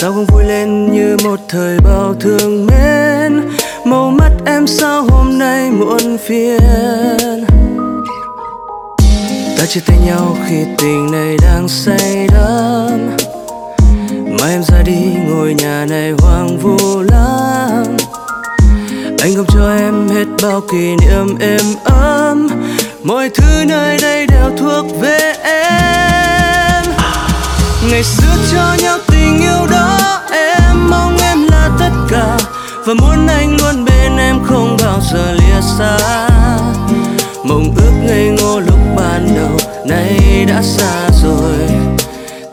sao không vui lên như một thời bao thương mến? Màu mắt em sao hôm nay muộn phiền? Ta chia tay nhau khi tình này đang say đắm. Mà em ra đi, ngôi nhà này hoang vu lắm. Anh không cho em hết bao kỷ niệm êm ấm. Mọi thứ nơi đây đều thuộc về em. Ngày xưa cho nhau và muốn anh luôn bên em không bao giờ lìa xa. Mộng ước ngây ngô lúc ban đầu, nay đã xa rồi.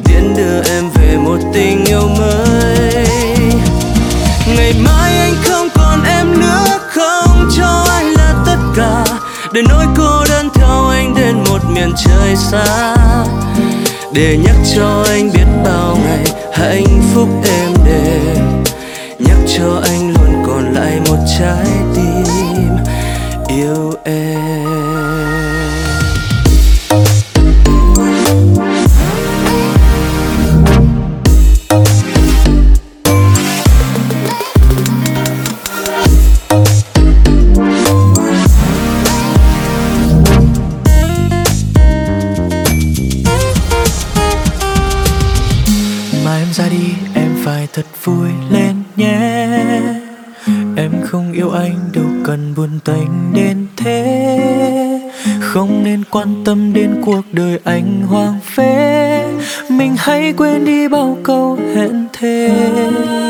Tiễn đưa em về một tình yêu mới. Ngày mai anh không còn em nữa, không cho anh là tất cả. Để nỗi cô đơn theo anh đến một miền trời xa. Để nhắc cho anh biết bao ngày hạnh phúc êm đềm nhắc cho anh luôn còn lại một trái tim. Yêu em. Mà em ra đi, em phải thật vui lên nhé. Em không yêu anh đâu cần buồn tênh đến thế. Không nên quan tâm đến cuộc đời anh hoang phế. Mình hãy quên đi bao câu hẹn thề.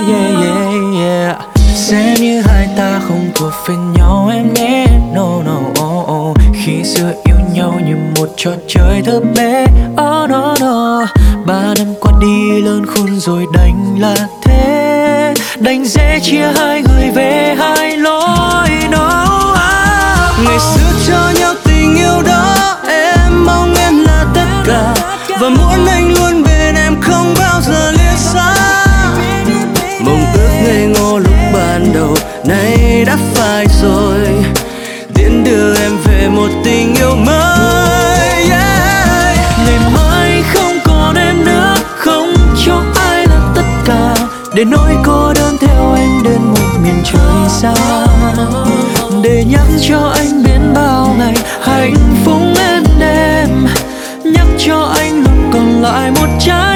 Yeah, yeah, yeah. sẽ như hai ta không thuộc về nhau em nhé. No no oh, oh. khi xưa yêu nhau như một trò chơi thơ bé. Oh no no. Ba năm qua đi lớn khôn rồi đành là thế đành dễ chia hai người về hai lối. Để nỗi cô đơn theo anh đến một miền trời xa. Để nhắc cho anh biết bao ngày hạnh phúc êm đêm, nhắc cho anh luôn còn lại một trái